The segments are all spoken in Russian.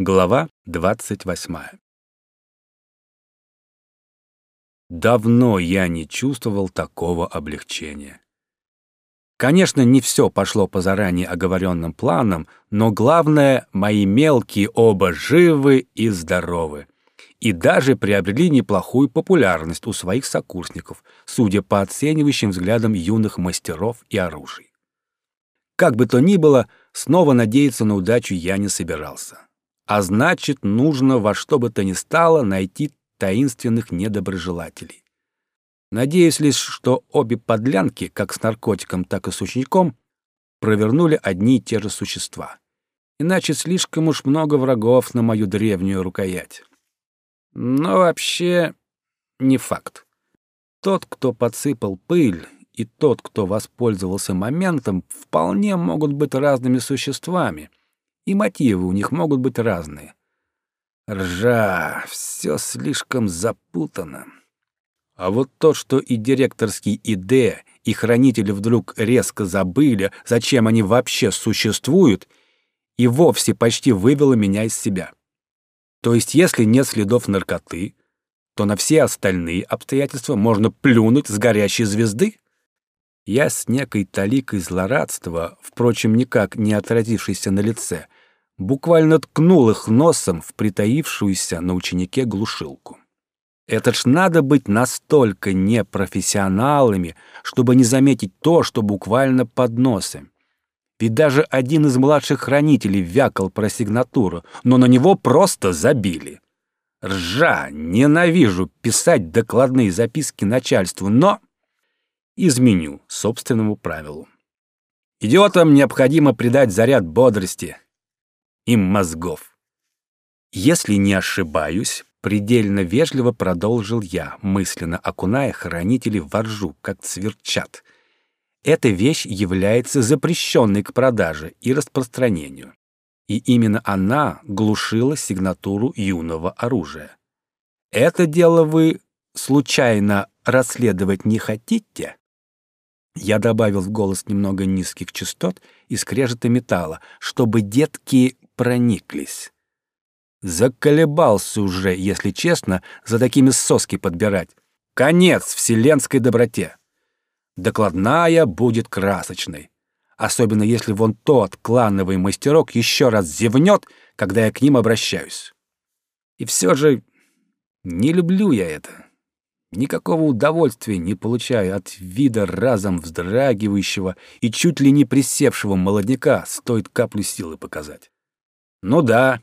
Глава 28. Давно я не чувствовал такого облегчения. Конечно, не все пошло по заранее оговоренным планам, но главное, мои мелкие оба живы и здоровы. И даже приобрели неплохую популярность у своих сокурсников, судя по оценивающим взглядам юных мастеров и оружий. Как бы то ни было, снова надеяться на удачу я не собирался а значит, нужно во что бы то ни стало найти таинственных недоброжелателей. Надеюсь лишь, что обе подлянки, как с наркотиком, так и с учеником, провернули одни и те же существа. Иначе слишком уж много врагов на мою древнюю рукоять. Но вообще не факт. Тот, кто подсыпал пыль, и тот, кто воспользовался моментом, вполне могут быть разными существами, и мотивы у них могут быть разные. Ржа, все слишком запутано. А вот то, что и директорский ИД, и хранители вдруг резко забыли, зачем они вообще существуют, и вовсе почти вывело меня из себя. То есть, если нет следов наркоты, то на все остальные обстоятельства можно плюнуть с горящей звезды? Я с некой таликой злорадства, впрочем, никак не отразившейся на лице, буквально ткнул их носом в притаившуюся на ученике глушилку. Это ж надо быть настолько непрофессионалами, чтобы не заметить то, что буквально под носом. Ведь даже один из младших хранителей вякал про сигнатуру, но на него просто забили. Ржа, ненавижу писать докладные записки начальству, но изменю собственному правилу. Идиотам необходимо придать заряд бодрости, им мозгов. Если не ошибаюсь, предельно вежливо продолжил я, мысленно окуная хранителей в воржу, как цверчат. Эта вещь является запрещенной к продаже и распространению. И именно она глушила сигнатуру юного оружия. Это дело вы случайно расследовать не хотите? Я добавил в голос немного низких частот и скрежета металла, чтобы детки прониклись. Заколебался уже, если честно, за такими соски подбирать. Конец вселенской доброте. Докладная будет красочной. Особенно если вон тот клановый мастерок еще раз зевнет, когда я к ним обращаюсь. И все же не люблю я это. Никакого удовольствия не получаю от вида разом вздрагивающего и чуть ли не присевшего молодняка, стоит каплю силы показать. Ну да,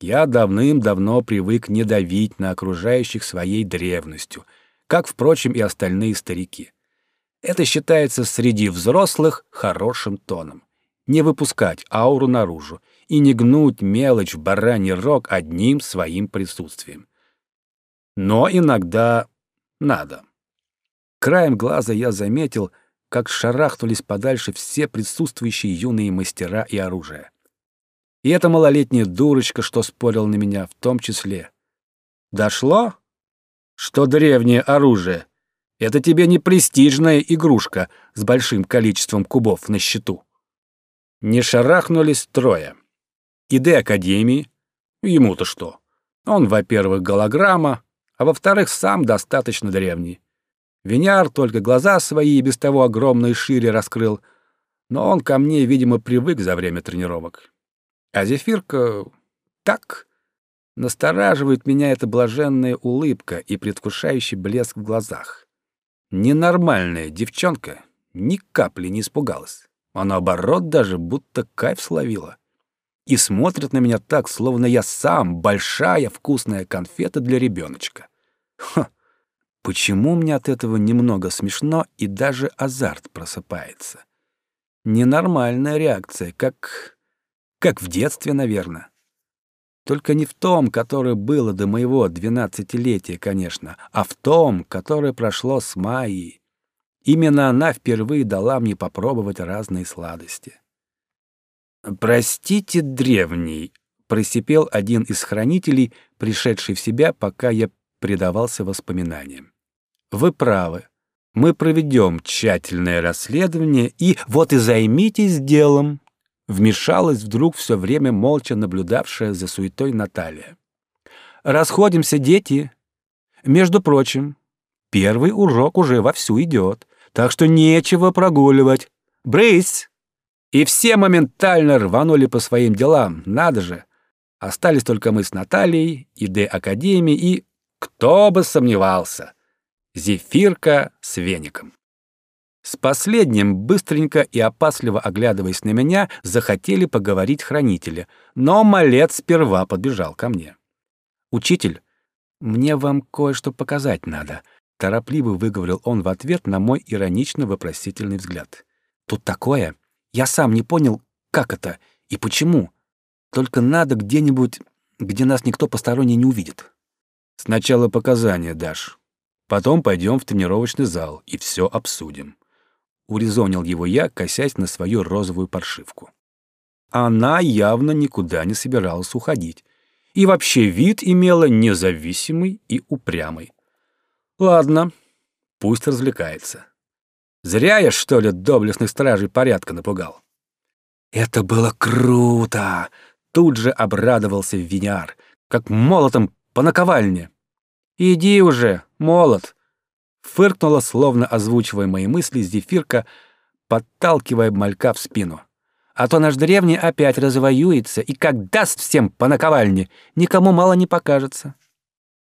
я давным-давно привык не давить на окружающих своей древностью, как, впрочем, и остальные старики. Это считается среди взрослых хорошим тоном. Не выпускать ауру наружу и не гнуть мелочь в бараний рог одним своим присутствием. Но иногда надо. Краем глаза я заметил, как шарахнулись подальше все присутствующие юные мастера и оружие. И эта малолетняя дурочка, что спорил на меня, в том числе. Дошло? Что древнее оружие? Это тебе не престижная игрушка с большим количеством кубов на счету. Не шарахнулись трое. Иды Академии. Ему-то что? Он, во-первых, голограмма, а во-вторых, сам достаточно древний. Виняр только глаза свои без того огромные шире раскрыл, но он ко мне, видимо, привык за время тренировок. А зефирка так настораживает меня эта блаженная улыбка и предвкушающий блеск в глазах. Ненормальная девчонка ни капли не испугалась, а наоборот даже будто кайф словила. И смотрит на меня так, словно я сам большая вкусная конфета для ребеночка. Ха, почему мне от этого немного смешно и даже азарт просыпается? Ненормальная реакция, как как в детстве, наверное. Только не в том, которое было до моего двенадцатилетия, конечно, а в том, которое прошло с Майей. Именно она впервые дала мне попробовать разные сладости. «Простите, древний», — просипел один из хранителей, пришедший в себя, пока я предавался воспоминаниям. «Вы правы. Мы проведем тщательное расследование и вот и займитесь делом. Вмешалась вдруг все время молча наблюдавшая за суетой Наталья. «Расходимся, дети. Между прочим, первый урок уже вовсю идет, так что нечего прогуливать. Брысь!» И все моментально рванули по своим делам, надо же. Остались только мы с Натальей и Д-академией, и, кто бы сомневался, Зефирка с веником. С последним, быстренько и опасливо оглядываясь на меня, захотели поговорить хранители, но малец сперва подбежал ко мне. «Учитель, мне вам кое-что показать надо», — торопливо выговорил он в ответ на мой иронично-вопросительный взгляд. «Тут такое, я сам не понял, как это и почему. Только надо где-нибудь, где нас никто посторонний не увидит». «Сначала показания дашь, потом пойдем в тренировочный зал и все обсудим», урезонил его я, косясь на свою розовую паршивку. Она явно никуда не собиралась уходить. И вообще вид имела независимый и упрямый. Ладно, пусть развлекается. Зря я, что ли, доблестных стражей порядка напугал. Это было круто! Тут же обрадовался Виняр, как молотом по наковальне. «Иди уже, молот!» Фыркнула, словно озвучивая мои мысли, зефирка, подталкивая малька в спину. А то наш древний опять развоюется и как даст всем по наковальне, никому мало не покажется.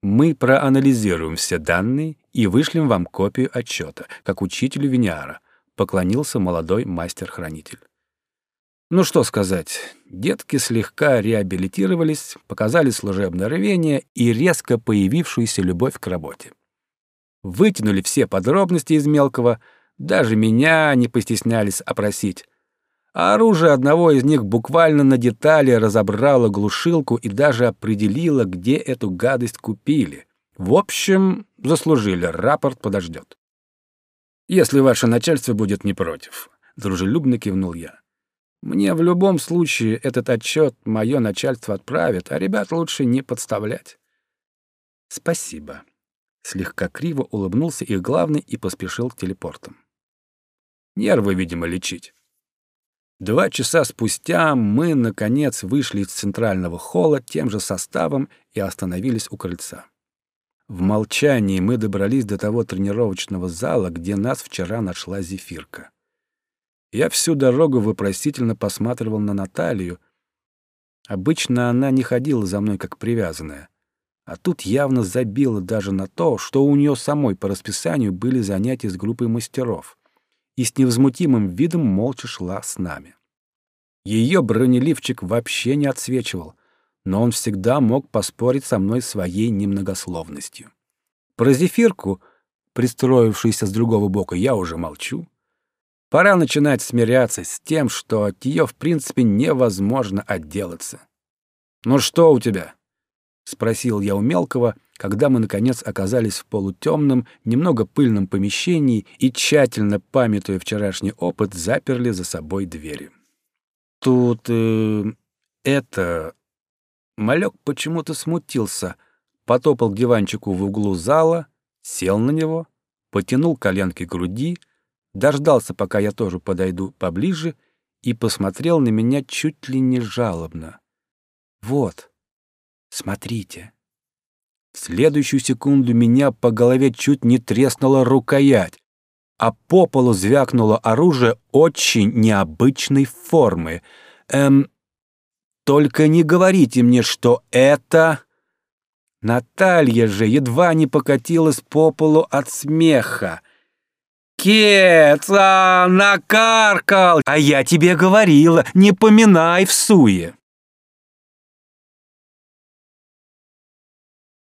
Мы проанализируем все данные и вышлем вам копию отчета, как учителю Виниара, поклонился молодой мастер-хранитель. Ну что сказать, детки слегка реабилитировались, показали служебное рвение и резко появившуюся любовь к работе вытянули все подробности из мелкого, даже меня не постеснялись опросить. А оружие одного из них буквально на детали разобрало глушилку и даже определило, где эту гадость купили. В общем, заслужили, рапорт подождет. «Если ваше начальство будет не против», — дружелюбно кивнул я. «Мне в любом случае этот отчет мое начальство отправит, а ребят лучше не подставлять». «Спасибо», Слегка криво улыбнулся их главный и поспешил к телепортам. Нервы, видимо, лечить. Два часа спустя мы, наконец, вышли из центрального холла тем же составом и остановились у крыльца. В молчании мы добрались до того тренировочного зала, где нас вчера нашла Зефирка. Я всю дорогу вопросительно посматривал на Наталью. Обычно она не ходила за мной как привязанная. А тут явно забила даже на то, что у нее самой по расписанию были занятия с группой мастеров, и с невозмутимым видом молча шла с нами. Ее бронеливчик вообще не отсвечивал, но он всегда мог поспорить со мной своей немногословностью. Про зефирку, пристроившуюся с другого бока, я уже молчу. Пора начинать смиряться с тем, что от нее в принципе невозможно отделаться. «Ну что у тебя?» — спросил я у мелкого, когда мы, наконец, оказались в полутемном, немного пыльном помещении и, тщательно памятуя вчерашний опыт, заперли за собой двери. «Тут... Э, это...» Малек почему-то смутился, потопал к диванчику в углу зала, сел на него, потянул коленки к груди, дождался, пока я тоже подойду поближе, и посмотрел на меня чуть ли не жалобно. «Вот», Смотрите. В следующую секунду меня по голове чуть не треснула рукоять, а по полу звякнуло оружие очень необычной формы. Эм, только не говорите мне, что это... Наталья же едва не покатилась по полу от смеха. «Кеца, накаркал! А я тебе говорила, не поминай в суе!»